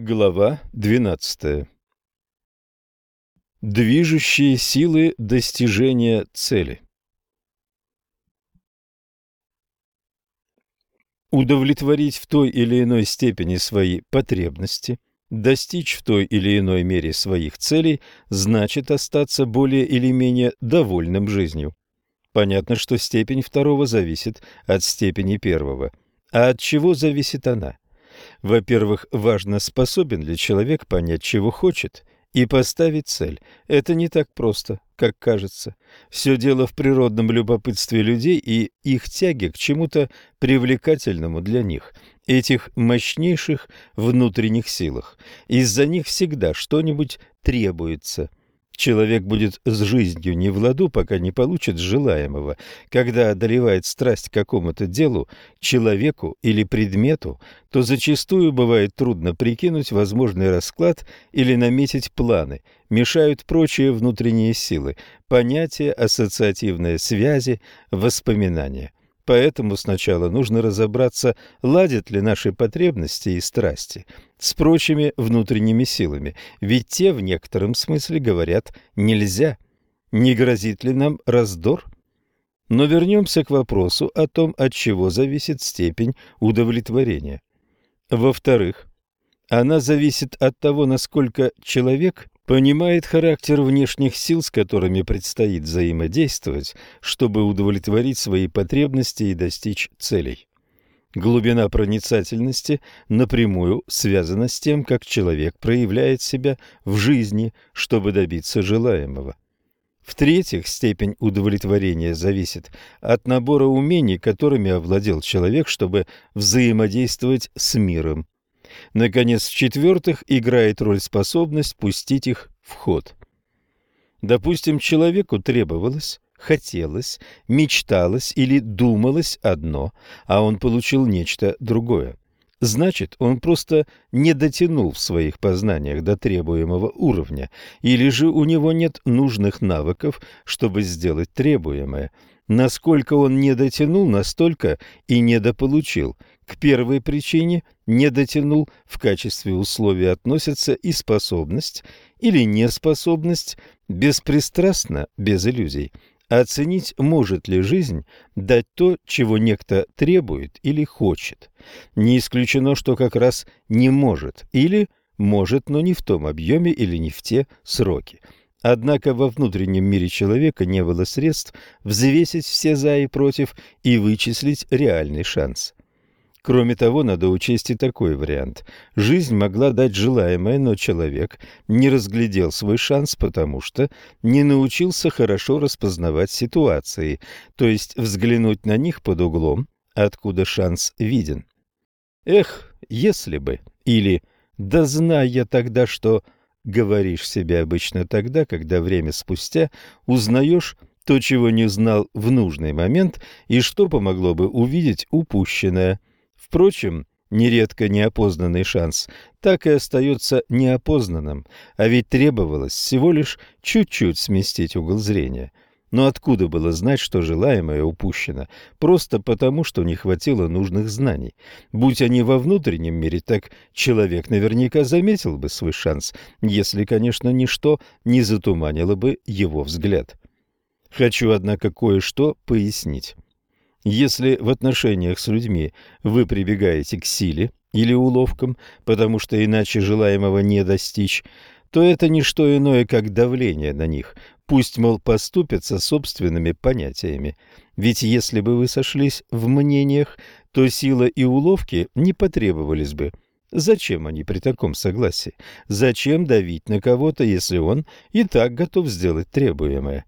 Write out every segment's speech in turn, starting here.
Глава 12. Движущие силы достижения цели. Удовлетворить в той или иной степени свои потребности, достичь в той или иной мере своих целей, значит остаться более или менее довольным жизнью. Понятно, что степень второго зависит от степени первого. А от чего зависит она? Во-первых, важно, способен ли человек понять, чего хочет, и поставить цель. Это не так просто, как кажется. Все дело в природном любопытстве людей и их тяге к чему-то привлекательному для них, этих мощнейших внутренних силах. Из-за них всегда что-нибудь требуется – Человек будет с жизнью не в ладу, пока не получит желаемого. Когда одолевает страсть к какому-то делу, человеку или предмету, то зачастую бывает трудно прикинуть возможный расклад или наметить планы. Мешают прочие внутренние силы, понятия, ассоциативные связи, воспоминания. Поэтому сначала нужно разобраться, ладят ли наши потребности и страсти с прочими внутренними силами, ведь те в некотором смысле говорят «нельзя». Не грозит ли нам раздор? Но вернемся к вопросу о том, от чего зависит степень удовлетворения. Во-вторых, она зависит от того, насколько человек понимает характер внешних сил, с которыми предстоит взаимодействовать, чтобы удовлетворить свои потребности и достичь целей. Глубина проницательности напрямую связана с тем, как человек проявляет себя в жизни, чтобы добиться желаемого. В-третьих, степень удовлетворения зависит от набора умений, которыми овладел человек, чтобы взаимодействовать с миром. Наконец, в-четвертых, играет роль способность пустить их в ход. Допустим, человеку требовалось, хотелось, мечталось или думалось одно, а он получил нечто другое. Значит, он просто не дотянул в своих познаниях до требуемого уровня, или же у него нет нужных навыков, чтобы сделать требуемое. Насколько он не дотянул, настолько и недополучил. К первой причине «не дотянул» в качестве условия относится и способность или неспособность беспристрастно, без иллюзий, оценить, может ли жизнь дать то, чего некто требует или хочет. Не исключено, что как раз не может, или может, но не в том объеме или не в те сроки. Однако во внутреннем мире человека не было средств взвесить все «за» и «против» и вычислить реальный шанс. Кроме того, надо учесть и такой вариант. Жизнь могла дать желаемое, но человек не разглядел свой шанс, потому что не научился хорошо распознавать ситуации, то есть взглянуть на них под углом, откуда шанс виден. Эх, если бы, или «да знай я тогда, что...» Говоришь себе обычно тогда, когда время спустя узнаешь то, чего не знал в нужный момент, и что помогло бы увидеть упущенное – Впрочем, нередко неопознанный шанс так и остается неопознанным, а ведь требовалось всего лишь чуть-чуть сместить угол зрения. Но откуда было знать, что желаемое упущено? Просто потому, что не хватило нужных знаний. Будь они во внутреннем мире, так человек наверняка заметил бы свой шанс, если, конечно, ничто не затуманило бы его взгляд. Хочу, однако, кое-что пояснить. Если в отношениях с людьми вы прибегаете к силе или уловкам, потому что иначе желаемого не достичь, то это не что иное, как давление на них. Пусть, мол, поступят со собственными понятиями. Ведь если бы вы сошлись в мнениях, то сила и уловки не потребовались бы. Зачем они при таком согласии? Зачем давить на кого-то, если он и так готов сделать требуемое?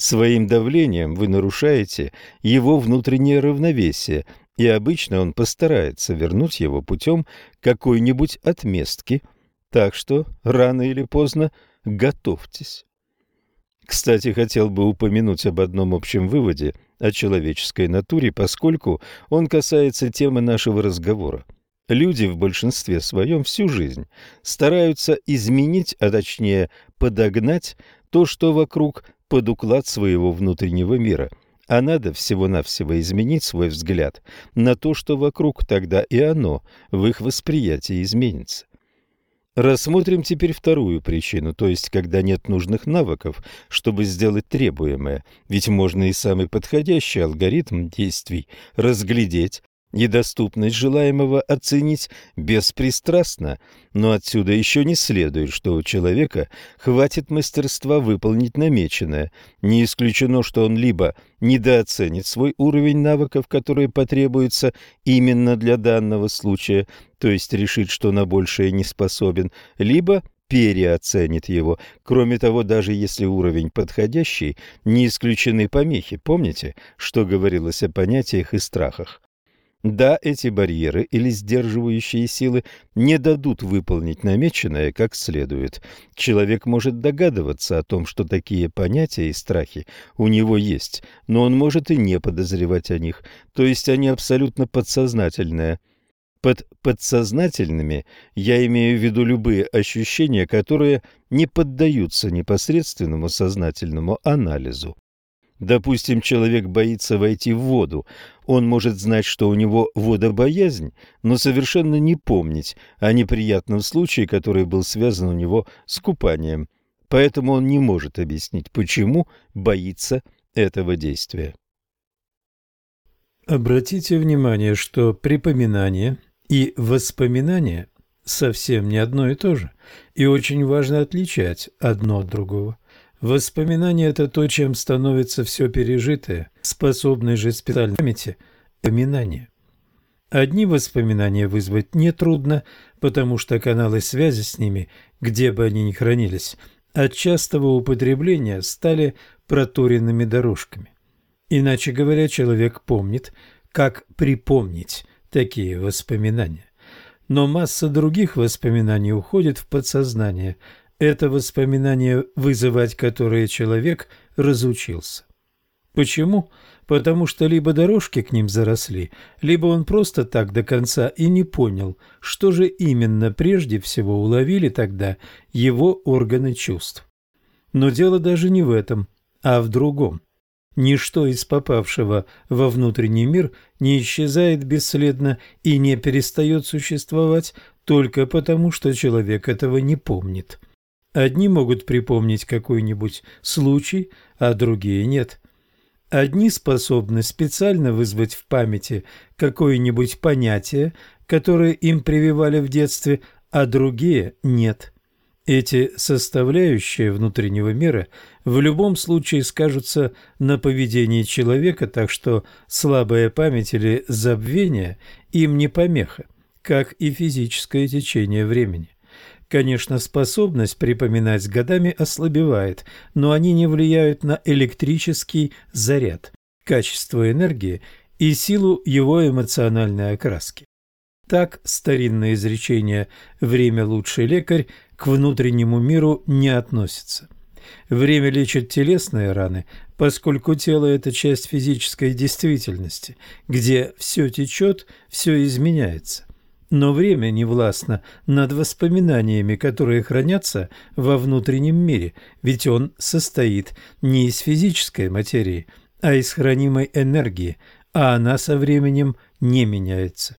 Своим давлением вы нарушаете его внутреннее равновесие, и обычно он постарается вернуть его путем какой-нибудь отместки. Так что рано или поздно готовьтесь. Кстати, хотел бы упомянуть об одном общем выводе о человеческой натуре, поскольку он касается темы нашего разговора. Люди в большинстве своем всю жизнь стараются изменить, а точнее подогнать то, что вокруг под уклад своего внутреннего мира, а надо всего-навсего изменить свой взгляд на то, что вокруг, тогда и оно в их восприятии изменится. Рассмотрим теперь вторую причину, то есть когда нет нужных навыков, чтобы сделать требуемое, ведь можно и самый подходящий алгоритм действий разглядеть и доступность желаемого оценить беспристрастно, но отсюда еще не следует, что у человека хватит мастерства выполнить намеченное. Не исключено, что он либо недооценит свой уровень навыков, которые потребуются именно для данного случая, то есть решит, что на большее не способен, либо переоценит его. Кроме того, даже если уровень подходящий, не исключены помехи. Помните, что говорилось о понятиях и страхах? Да, эти барьеры или сдерживающие силы не дадут выполнить намеченное как следует. Человек может догадываться о том, что такие понятия и страхи у него есть, но он может и не подозревать о них, то есть они абсолютно подсознательные. Под подсознательными я имею в виду любые ощущения, которые не поддаются непосредственному сознательному анализу. Допустим, человек боится войти в воду. Он может знать, что у него водобоязнь, но совершенно не помнить о неприятном случае, который был связан у него с купанием. Поэтому он не может объяснить, почему боится этого действия. Обратите внимание, что припоминание и воспоминание совсем не одно и то же, и очень важно отличать одно от другого. Воспоминание – это то, чем становится все пережитое, способное же специальной памяти – поминание. Одни воспоминания вызвать нетрудно, потому что каналы связи с ними, где бы они ни хранились, от частого употребления стали проторенными дорожками. Иначе говоря, человек помнит, как припомнить такие воспоминания. Но масса других воспоминаний уходит в подсознание – это воспоминания, вызывать которые человек разучился. Почему? Потому что либо дорожки к ним заросли, либо он просто так до конца и не понял, что же именно прежде всего уловили тогда его органы чувств. Но дело даже не в этом, а в другом. Ничто из попавшего во внутренний мир не исчезает бесследно и не перестает существовать только потому, что человек этого не помнит. Одни могут припомнить какой-нибудь случай, а другие нет. Одни способны специально вызвать в памяти какое-нибудь понятие, которое им прививали в детстве, а другие нет. Эти составляющие внутреннего мира в любом случае скажутся на поведении человека, так что слабая память или забвение им не помеха, как и физическое течение времени. Конечно, способность припоминать с годами ослабевает, но они не влияют на электрический заряд, качество энергии и силу его эмоциональной окраски. Так старинное изречение «время лучший лекарь» к внутреннему миру не относится. Время лечит телесные раны, поскольку тело – это часть физической действительности, где все течет, все изменяется. Но время не властно над воспоминаниями, которые хранятся во внутреннем мире, ведь он состоит не из физической материи, а из хранимой энергии, а она со временем не меняется.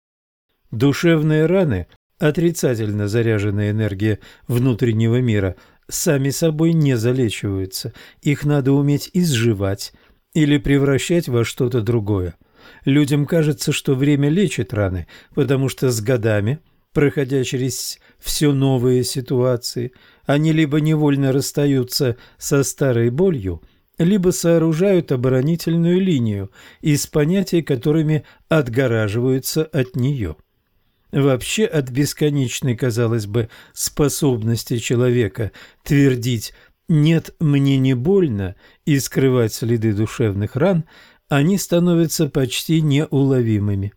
Душевные раны, отрицательно заряженная энергия внутреннего мира, сами собой не залечиваются, их надо уметь изживать или превращать во что-то другое. Людям кажется, что время лечит раны, потому что с годами, проходя через все новые ситуации, они либо невольно расстаются со старой болью, либо сооружают оборонительную линию из понятий, которыми отгораживаются от нее. Вообще от бесконечной, казалось бы, способности человека твердить «нет, мне не больно» и скрывать следы душевных ран – они становятся почти неуловимыми.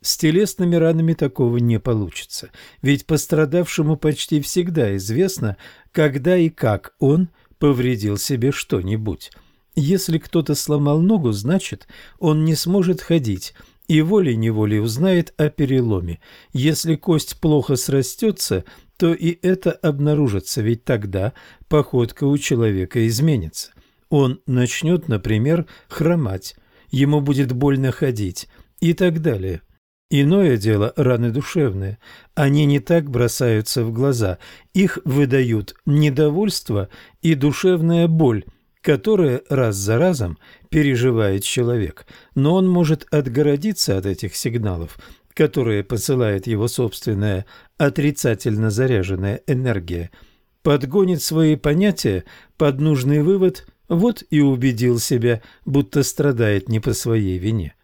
С телесными ранами такого не получится, ведь пострадавшему почти всегда известно, когда и как он повредил себе что-нибудь. Если кто-то сломал ногу, значит, он не сможет ходить и волей-неволей узнает о переломе. Если кость плохо срастется, то и это обнаружится, ведь тогда походка у человека изменится. Он начнет, например, хромать, ему будет больно ходить и так далее. Иное дело – раны душевные. Они не так бросаются в глаза. Их выдают недовольство и душевная боль, которые раз за разом переживает человек. Но он может отгородиться от этих сигналов, которые посылает его собственная отрицательно заряженная энергия, подгонит свои понятия под нужный вывод, вот и убедил себя, будто страдает не по своей вине.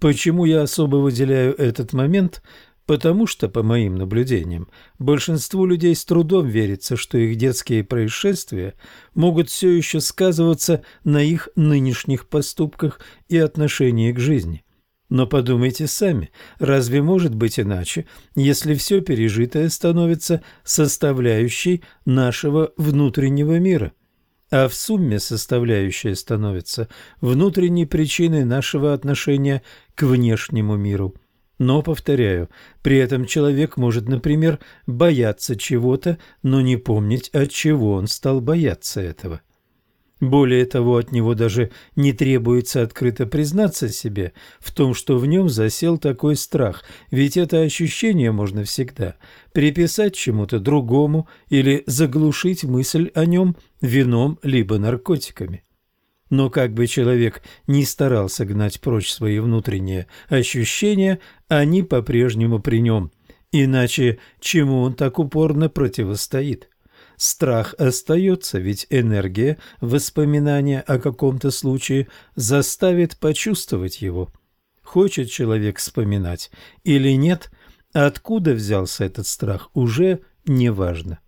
Почему я особо выделяю этот момент? Потому что, по моим наблюдениям, большинству людей с трудом верится, что их детские происшествия могут все еще сказываться на их нынешних поступках и отношении к жизни. Но подумайте сами, разве может быть иначе, если все пережитое становится составляющей нашего внутреннего мира? А в сумме составляющая становится внутренней причиной нашего отношения к внешнему миру. Но, повторяю, при этом человек может, например, бояться чего-то, но не помнить, от чего он стал бояться этого. Более того, от него даже не требуется открыто признаться себе в том, что в нем засел такой страх, ведь это ощущение можно всегда приписать чему-то другому или заглушить мысль о нем вином либо наркотиками. Но как бы человек ни старался гнать прочь свои внутренние ощущения, они по-прежнему при нем, иначе чему он так упорно противостоит? Страх остается, ведь энергия воспоминания о каком-то случае заставит почувствовать его. Хочет человек вспоминать или нет, откуда взялся этот страх, уже не важно.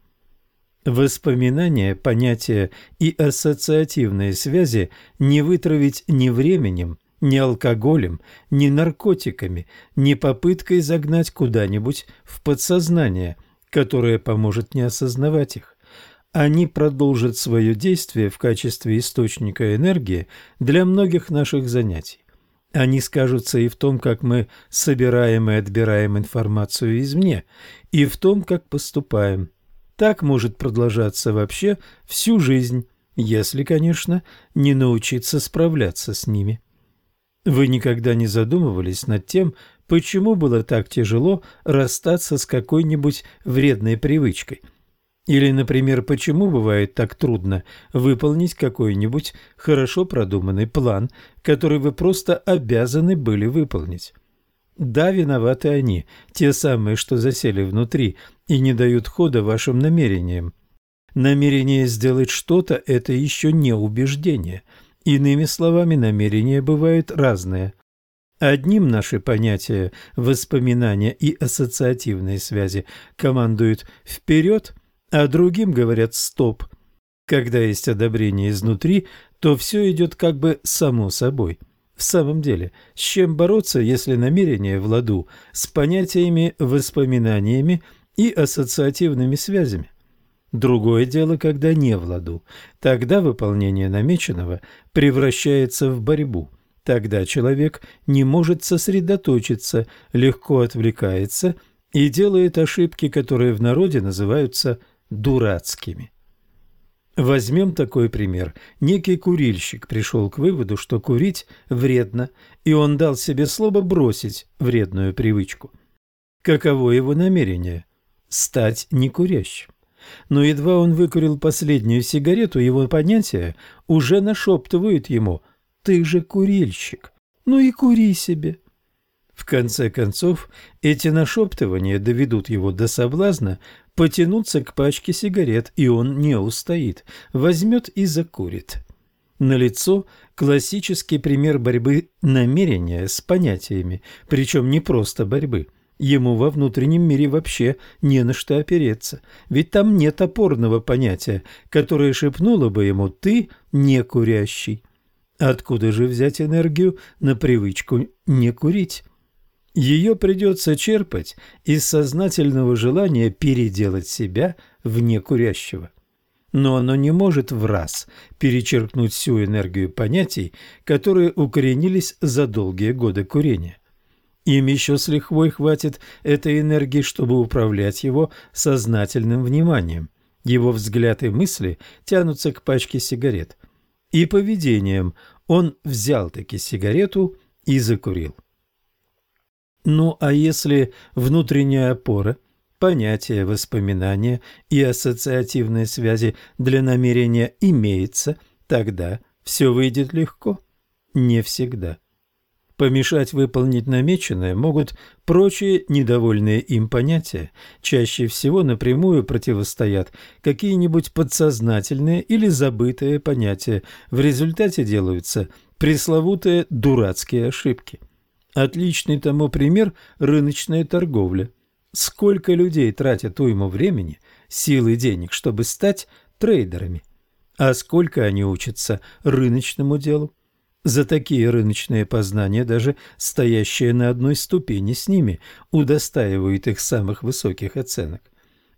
Воспоминания, понятия и ассоциативные связи не вытравить ни временем, ни алкоголем, ни наркотиками, ни попыткой загнать куда-нибудь в подсознание, которое поможет не осознавать их они продолжат свое действие в качестве источника энергии для многих наших занятий. Они скажутся и в том, как мы собираем и отбираем информацию извне, и в том, как поступаем. Так может продолжаться вообще всю жизнь, если, конечно, не научиться справляться с ними. Вы никогда не задумывались над тем, почему было так тяжело расстаться с какой-нибудь вредной привычкой – или, например, почему бывает так трудно выполнить какой-нибудь хорошо продуманный план, который вы просто обязаны были выполнить? Да, виноваты они, те самые, что засели внутри и не дают хода вашим намерениям. Намерение сделать что-то – это еще не убеждение. Иными словами, намерения бывают разные. Одним наши понятия, воспоминания и ассоциативные связи командуют вперед, а другим говорят «стоп». Когда есть одобрение изнутри, то все идет как бы само собой. В самом деле, с чем бороться, если намерение в ладу с понятиями, воспоминаниями и ассоциативными связями? Другое дело, когда не в ладу. Тогда выполнение намеченного превращается в борьбу. Тогда человек не может сосредоточиться, легко отвлекается и делает ошибки, которые в народе называются дурацкими. Возьмем такой пример. Некий курильщик пришел к выводу, что курить вредно, и он дал себе слово бросить вредную привычку. Каково его намерение? Стать некурящим. Но едва он выкурил последнюю сигарету, его понятия уже нашептывают ему «ты же курильщик, ну и кури себе». В конце концов, эти нашептывания доведут его до соблазна потянуться к пачке сигарет, и он не устоит, возьмет и закурит. Налицо классический пример борьбы намерения с понятиями, причем не просто борьбы. Ему во внутреннем мире вообще не на что опереться, ведь там нет опорного понятия, которое шепнуло бы ему «ты не курящий». Откуда же взять энергию на привычку не курить? Ее придется черпать из сознательного желания переделать себя в некурящего. Но оно не может в раз перечеркнуть всю энергию понятий, которые укоренились за долгие годы курения. Им еще с лихвой хватит этой энергии, чтобы управлять его сознательным вниманием. Его взгляд и мысли тянутся к пачке сигарет. И поведением он взял таки сигарету и закурил. Ну а если внутренняя опора, понятие воспоминания и ассоциативные связи для намерения имеется, тогда все выйдет легко? Не всегда. Помешать выполнить намеченное могут прочие недовольные им понятия. Чаще всего напрямую противостоят какие-нибудь подсознательные или забытые понятия. В результате делаются пресловутые дурацкие ошибки. Отличный тому пример – рыночная торговля. Сколько людей тратят уйму времени, сил и денег, чтобы стать трейдерами? А сколько они учатся рыночному делу? За такие рыночные познания даже стоящие на одной ступени с ними удостаивают их самых высоких оценок.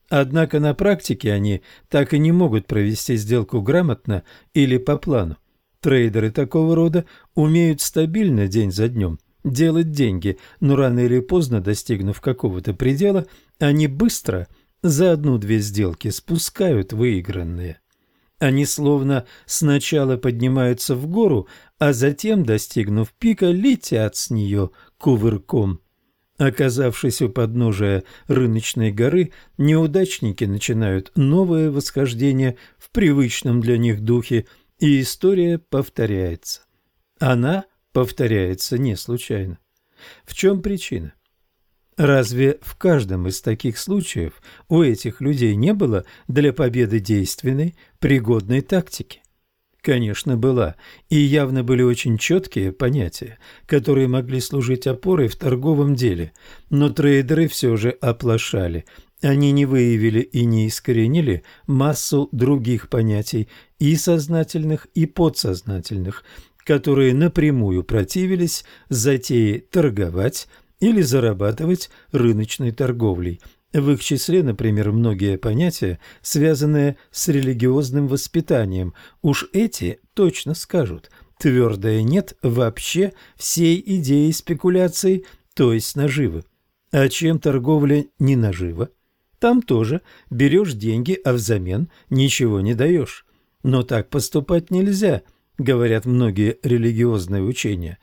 Однако на практике они так и не могут провести сделку грамотно или по плану. Трейдеры такого рода умеют стабильно день за днем делать деньги, но рано или поздно, достигнув какого-то предела, они быстро за одну-две сделки спускают выигранные. Они словно сначала поднимаются в гору, а затем, достигнув пика, летят с нее кувырком. Оказавшись у подножия рыночной горы, неудачники начинают новое восхождение в привычном для них духе, и история повторяется. Она повторяется не случайно. В чем причина? Разве в каждом из таких случаев у этих людей не было для победы действенной, пригодной тактики? Конечно, была, и явно были очень четкие понятия, которые могли служить опорой в торговом деле, но трейдеры все же оплошали. Они не выявили и не искоренили массу других понятий, и сознательных, и подсознательных, которые напрямую противились затее торговать или зарабатывать рыночной торговлей. В их числе, например, многие понятия, связанные с религиозным воспитанием. Уж эти точно скажут. Твердое «нет» вообще всей идеи спекуляций, то есть наживы. А чем торговля не нажива? Там тоже берешь деньги, а взамен ничего не даешь. Но так поступать нельзя – говорят многие религиозные учения.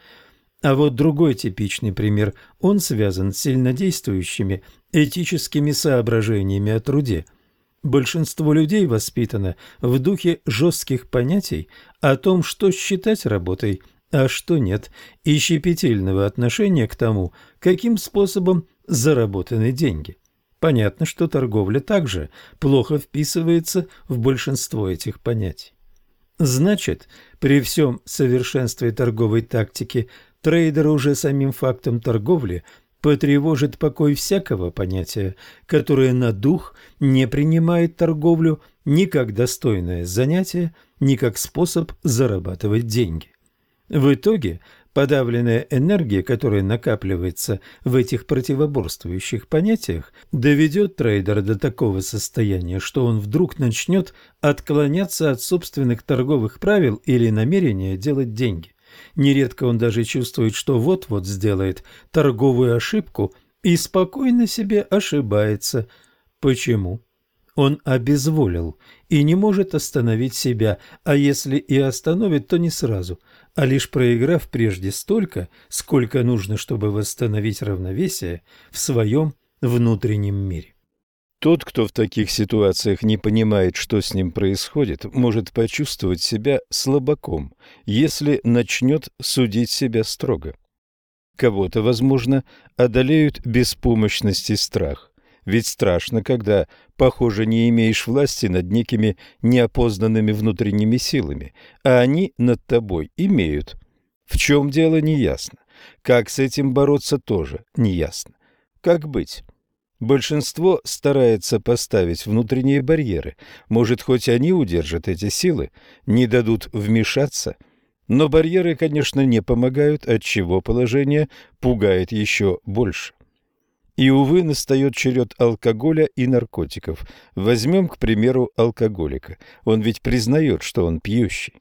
А вот другой типичный пример, он связан с сильнодействующими этическими соображениями о труде. Большинство людей воспитано в духе жестких понятий о том, что считать работой, а что нет, и щепетильного отношения к тому, каким способом заработаны деньги. Понятно, что торговля также плохо вписывается в большинство этих понятий. Значит, при всем совершенстве торговой тактики трейдер уже самим фактом торговли потревожит покой всякого понятия, которое на дух не принимает торговлю ни как достойное занятие, ни как способ зарабатывать деньги. В итоге Подавленная энергия, которая накапливается в этих противоборствующих понятиях, доведет трейдера до такого состояния, что он вдруг начнет отклоняться от собственных торговых правил или намерения делать деньги. Нередко он даже чувствует, что вот-вот сделает торговую ошибку и спокойно себе ошибается. Почему? Он обезволил и не может остановить себя, а если и остановит, то не сразу, а лишь проиграв прежде столько, сколько нужно, чтобы восстановить равновесие в своем внутреннем мире. Тот, кто в таких ситуациях не понимает, что с ним происходит, может почувствовать себя слабаком, если начнет судить себя строго. Кого-то, возможно, одолеют беспомощность и страх. Ведь страшно, когда, похоже, не имеешь власти над некими неопознанными внутренними силами, а они над тобой имеют. В чем дело, неясно. Как с этим бороться, тоже неясно. Как быть? Большинство старается поставить внутренние барьеры. Может, хоть они удержат эти силы, не дадут вмешаться. Но барьеры, конечно, не помогают, отчего положение пугает еще больше. И, увы, настает черед алкоголя и наркотиков. Возьмем, к примеру, алкоголика. Он ведь признает, что он пьющий.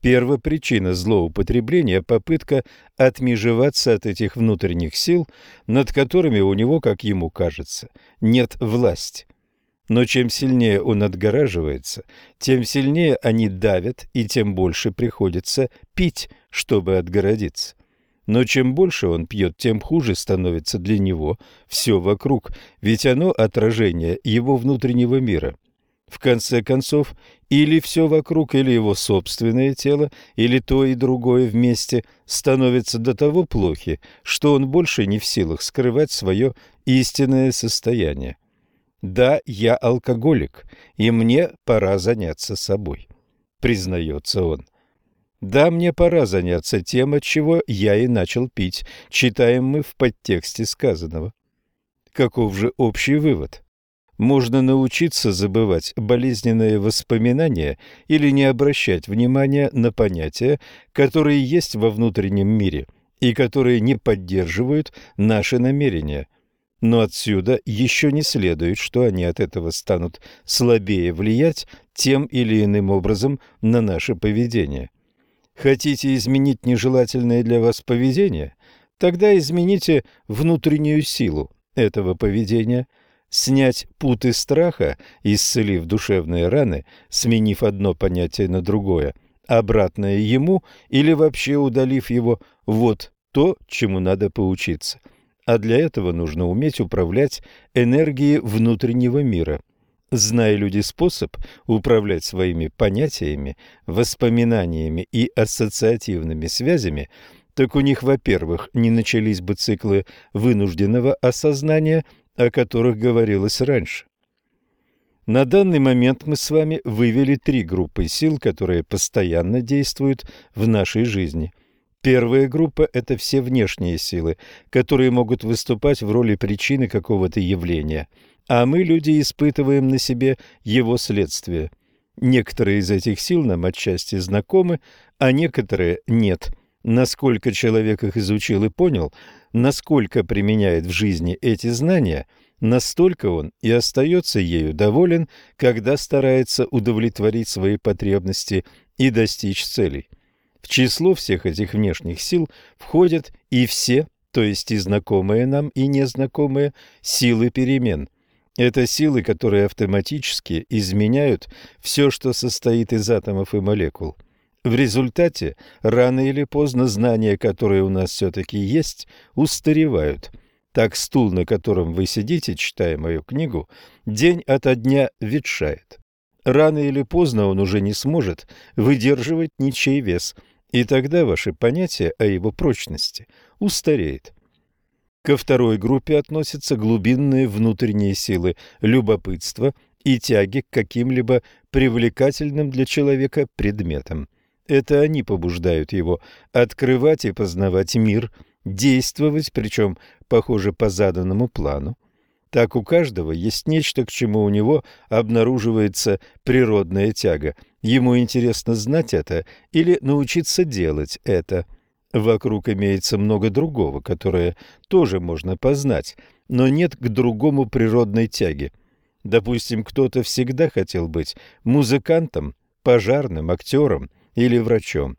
Первая причина злоупотребления – попытка отмежеваться от этих внутренних сил, над которыми у него, как ему кажется, нет власти. Но чем сильнее он отгораживается, тем сильнее они давят и тем больше приходится пить, чтобы отгородиться. Но чем больше он пьет, тем хуже становится для него все вокруг, ведь оно отражение его внутреннего мира. В конце концов, или все вокруг, или его собственное тело, или то и другое вместе становится до того плохи, что он больше не в силах скрывать свое истинное состояние. Да, я алкоголик, и мне пора заняться собой, признается он. Да, мне пора заняться тем, от чего я и начал пить, читаем мы в подтексте сказанного. Каков же общий вывод? Можно научиться забывать болезненные воспоминания или не обращать внимания на понятия, которые есть во внутреннем мире и которые не поддерживают наши намерения. Но отсюда еще не следует, что они от этого станут слабее влиять тем или иным образом на наше поведение. Хотите изменить нежелательное для вас поведение? Тогда измените внутреннюю силу этого поведения, снять путы страха, исцелив душевные раны, сменив одно понятие на другое, обратное ему или вообще удалив его, вот то, чему надо поучиться. А для этого нужно уметь управлять энергией внутреннего мира – Зная люди способ управлять своими понятиями, воспоминаниями и ассоциативными связями, так у них, во-первых, не начались бы циклы вынужденного осознания, о которых говорилось раньше. На данный момент мы с вами вывели три группы сил, которые постоянно действуют в нашей жизни. Первая группа – это все внешние силы, которые могут выступать в роли причины какого-то явления – а мы, люди, испытываем на себе его следствие. Некоторые из этих сил нам отчасти знакомы, а некоторые нет. Насколько человек их изучил и понял, насколько применяет в жизни эти знания, настолько он и остается ею доволен, когда старается удовлетворить свои потребности и достичь целей. В число всех этих внешних сил входят и все, то есть и знакомые нам, и незнакомые, силы перемен – это силы, которые автоматически изменяют все, что состоит из атомов и молекул. В результате, рано или поздно, знания, которые у нас все-таки есть, устаревают. Так стул, на котором вы сидите, читая мою книгу, день ото дня ветшает. Рано или поздно он уже не сможет выдерживать ничей вес, и тогда ваше понятие о его прочности устареет. Ко второй группе относятся глубинные внутренние силы любопытства и тяги к каким-либо привлекательным для человека предметам. Это они побуждают его открывать и познавать мир, действовать, причем, похоже, по заданному плану. Так у каждого есть нечто, к чему у него обнаруживается природная тяга. Ему интересно знать это или научиться делать это – Вокруг имеется много другого, которое тоже можно познать, но нет к другому природной тяги. Допустим, кто-то всегда хотел быть музыкантом, пожарным, актером или врачом.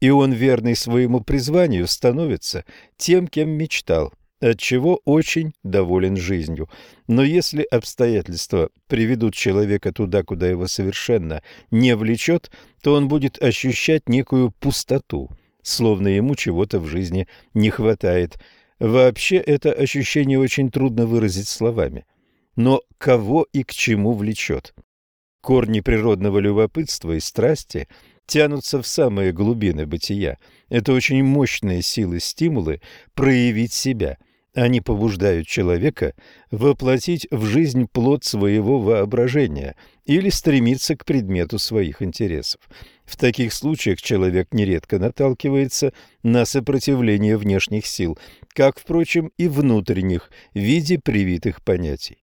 И он, верный своему призванию, становится тем, кем мечтал, от чего очень доволен жизнью. Но если обстоятельства приведут человека туда, куда его совершенно не влечет, то он будет ощущать некую пустоту – словно ему чего-то в жизни не хватает. Вообще это ощущение очень трудно выразить словами. Но кого и к чему влечет? Корни природного любопытства и страсти тянутся в самые глубины бытия. Это очень мощные силы-стимулы проявить себя. Они побуждают человека воплотить в жизнь плод своего воображения или стремиться к предмету своих интересов. В таких случаях человек нередко наталкивается на сопротивление внешних сил, как, впрочем, и внутренних в виде привитых понятий.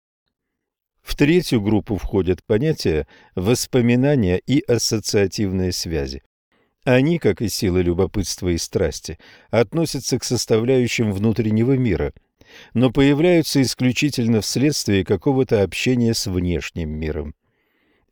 В третью группу входят понятия воспоминания и ассоциативные связи. Они, как и силы любопытства и страсти, относятся к составляющим внутреннего мира, но появляются исключительно вследствие какого-то общения с внешним миром.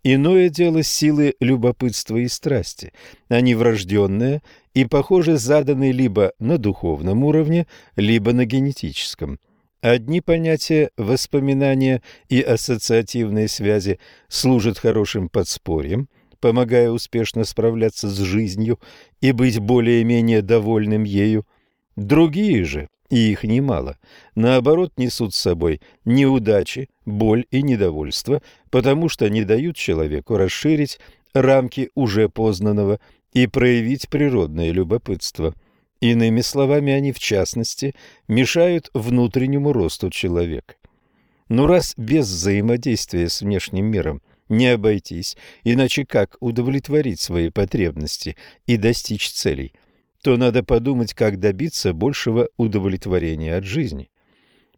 Иное дело силы любопытства и страсти. Они врожденные и, похоже, заданы либо на духовном уровне, либо на генетическом. Одни понятия, воспоминания и ассоциативные связи служат хорошим подспорьем, помогая успешно справляться с жизнью и быть более-менее довольным ею. Другие же, и их немало, наоборот несут с собой неудачи, боль и недовольство, потому что не дают человеку расширить рамки уже познанного и проявить природное любопытство. Иными словами, они, в частности, мешают внутреннему росту человека. Но раз без взаимодействия с внешним миром не обойтись, иначе как удовлетворить свои потребности и достичь целей, то надо подумать, как добиться большего удовлетворения от жизни.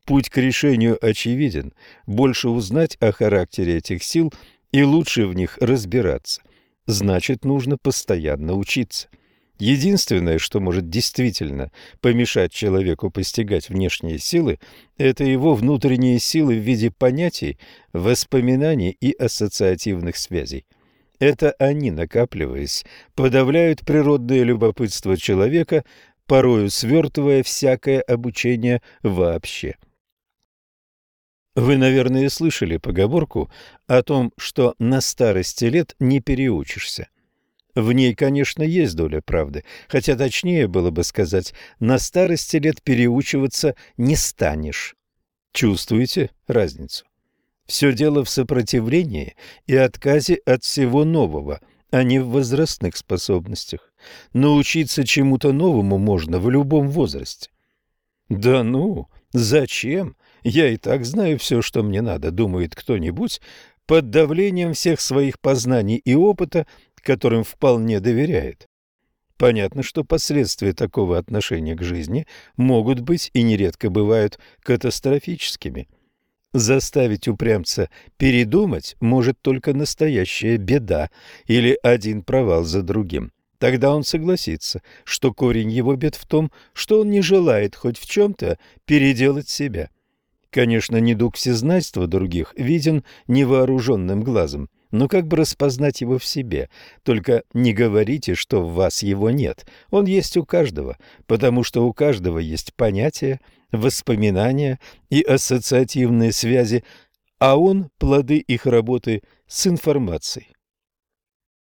Путь к решению очевиден – больше узнать о характере этих сил и лучше в них разбираться. Значит, нужно постоянно учиться – Единственное, что может действительно помешать человеку постигать внешние силы, это его внутренние силы в виде понятий, воспоминаний и ассоциативных связей. Это они, накапливаясь, подавляют природное любопытство человека, порою свертывая всякое обучение вообще. Вы, наверное, слышали поговорку о том, что на старости лет не переучишься. В ней, конечно, есть доля правды, хотя точнее было бы сказать, на старости лет переучиваться не станешь. Чувствуете разницу? Все дело в сопротивлении и отказе от всего нового, а не в возрастных способностях. Научиться чему-то новому можно в любом возрасте. Да ну, зачем? Я и так знаю все, что мне надо, думает кто-нибудь, под давлением всех своих познаний и опыта которым вполне доверяет. Понятно, что последствия такого отношения к жизни могут быть и нередко бывают катастрофическими. Заставить упрямца передумать может только настоящая беда или один провал за другим. Тогда он согласится, что корень его бед в том, что он не желает хоть в чем-то переделать себя. Конечно, недуг всезнайства других виден невооруженным глазом, но как бы распознать его в себе? Только не говорите, что в вас его нет. Он есть у каждого, потому что у каждого есть понятия, воспоминания и ассоциативные связи, а он – плоды их работы с информацией.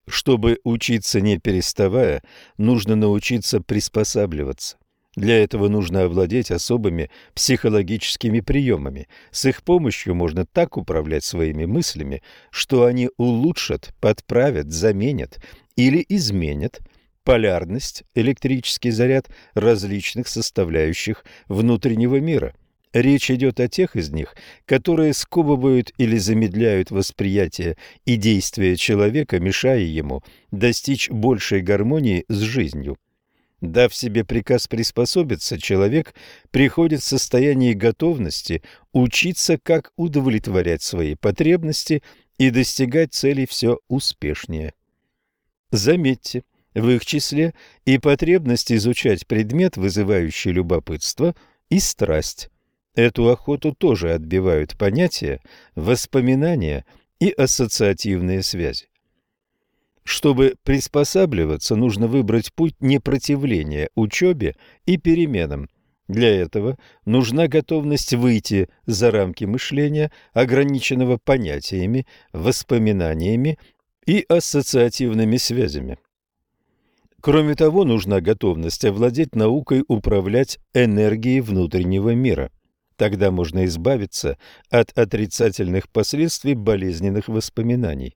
Чтобы учиться не переставая, нужно научиться приспосабливаться. Для этого нужно овладеть особыми психологическими приемами. С их помощью можно так управлять своими мыслями, что они улучшат, подправят, заменят или изменят полярность, электрический заряд различных составляющих внутреннего мира. Речь идет о тех из них, которые сковывают или замедляют восприятие и действия человека, мешая ему достичь большей гармонии с жизнью. Дав себе приказ приспособиться, человек приходит в состояние готовности учиться, как удовлетворять свои потребности и достигать целей все успешнее. Заметьте, в их числе и потребность изучать предмет, вызывающий любопытство, и страсть. Эту охоту тоже отбивают понятия, воспоминания и ассоциативные связи. Чтобы приспосабливаться, нужно выбрать путь непротивления учебе и переменам. Для этого нужна готовность выйти за рамки мышления, ограниченного понятиями, воспоминаниями и ассоциативными связями. Кроме того, нужна готовность овладеть наукой управлять энергией внутреннего мира. Тогда можно избавиться от отрицательных последствий болезненных воспоминаний.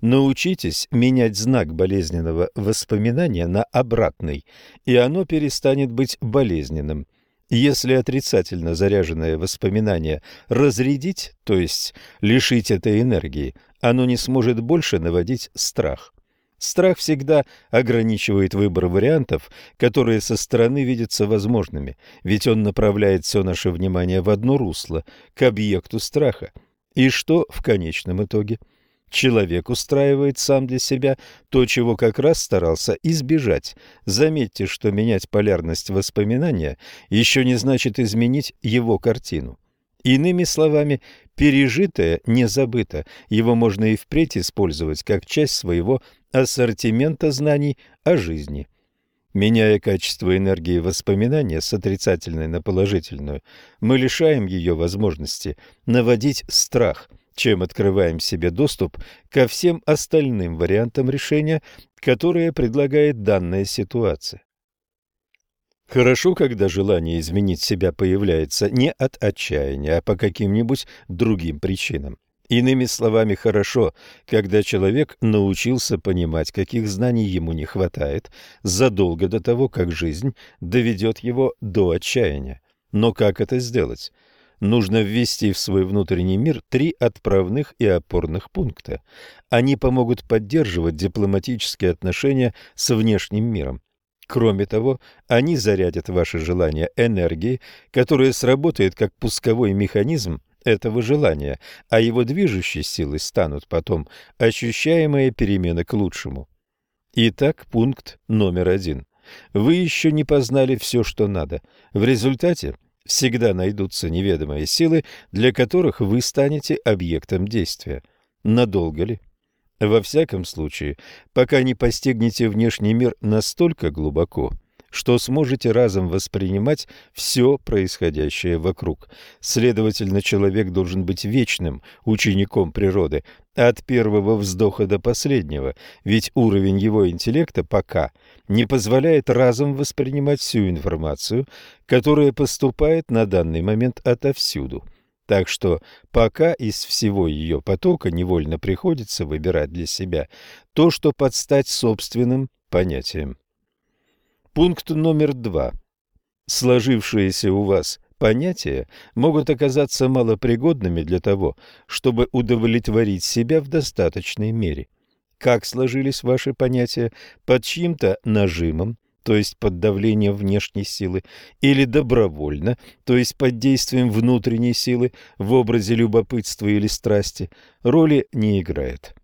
Научитесь менять знак болезненного воспоминания на обратный, и оно перестанет быть болезненным. Если отрицательно заряженное воспоминание разрядить, то есть лишить этой энергии, оно не сможет больше наводить страх. Страх всегда ограничивает выбор вариантов, которые со стороны видятся возможными, ведь он направляет все наше внимание в одно русло, к объекту страха. И что в конечном итоге – Человек устраивает сам для себя то, чего как раз старался избежать. Заметьте, что менять полярность воспоминания еще не значит изменить его картину. Иными словами, пережитое не забыто, его можно и впредь использовать как часть своего ассортимента знаний о жизни. Меняя качество энергии воспоминания с отрицательной на положительную, мы лишаем ее возможности наводить страх – чем открываем себе доступ ко всем остальным вариантам решения, которые предлагает данная ситуация. Хорошо, когда желание изменить себя появляется не от отчаяния, а по каким-нибудь другим причинам. Иными словами, хорошо, когда человек научился понимать, каких знаний ему не хватает, задолго до того, как жизнь доведет его до отчаяния. Но как это сделать? Нужно ввести в свой внутренний мир три отправных и опорных пункта. Они помогут поддерживать дипломатические отношения с внешним миром. Кроме того, они зарядят ваше желание энергией, которая сработает как пусковой механизм этого желания, а его движущей силой станут потом ощущаемые перемены к лучшему. Итак, пункт номер один. Вы еще не познали все, что надо. В результате всегда найдутся неведомые силы, для которых вы станете объектом действия. Надолго ли? Во всяком случае, пока не постигнете внешний мир настолько глубоко, что сможете разом воспринимать все происходящее вокруг. Следовательно, человек должен быть вечным учеником природы от первого вздоха до последнего, ведь уровень его интеллекта пока не позволяет разом воспринимать всю информацию, которая поступает на данный момент отовсюду. Так что пока из всего ее потока невольно приходится выбирать для себя то, что подстать собственным понятиям. Пункт номер два. Сложившиеся у вас понятия могут оказаться малопригодными для того, чтобы удовлетворить себя в достаточной мере. Как сложились ваши понятия? Под чьим-то нажимом, то есть под давлением внешней силы, или добровольно, то есть под действием внутренней силы в образе любопытства или страсти, роли не играет.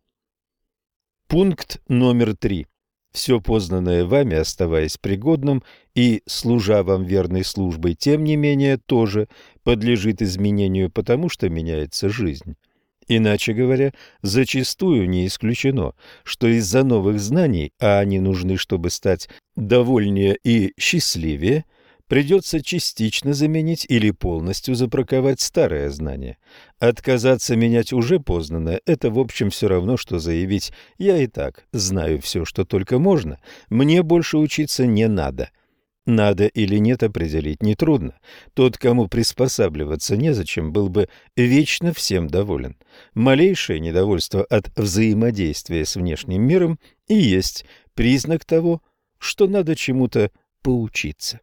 Пункт номер три. Все познанное вами, оставаясь пригодным и служа вам верной службой, тем не менее тоже подлежит изменению, потому что меняется жизнь. Иначе говоря, зачастую не исключено, что из-за новых знаний, а они нужны, чтобы стать довольнее и счастливее, придется частично заменить или полностью забраковать старое знание. Отказаться менять уже познанное – это в общем все равно, что заявить «я и так знаю все, что только можно, мне больше учиться не надо». Надо или нет определить нетрудно. Тот, кому приспосабливаться незачем, был бы вечно всем доволен. Малейшее недовольство от взаимодействия с внешним миром и есть признак того, что надо чему-то поучиться.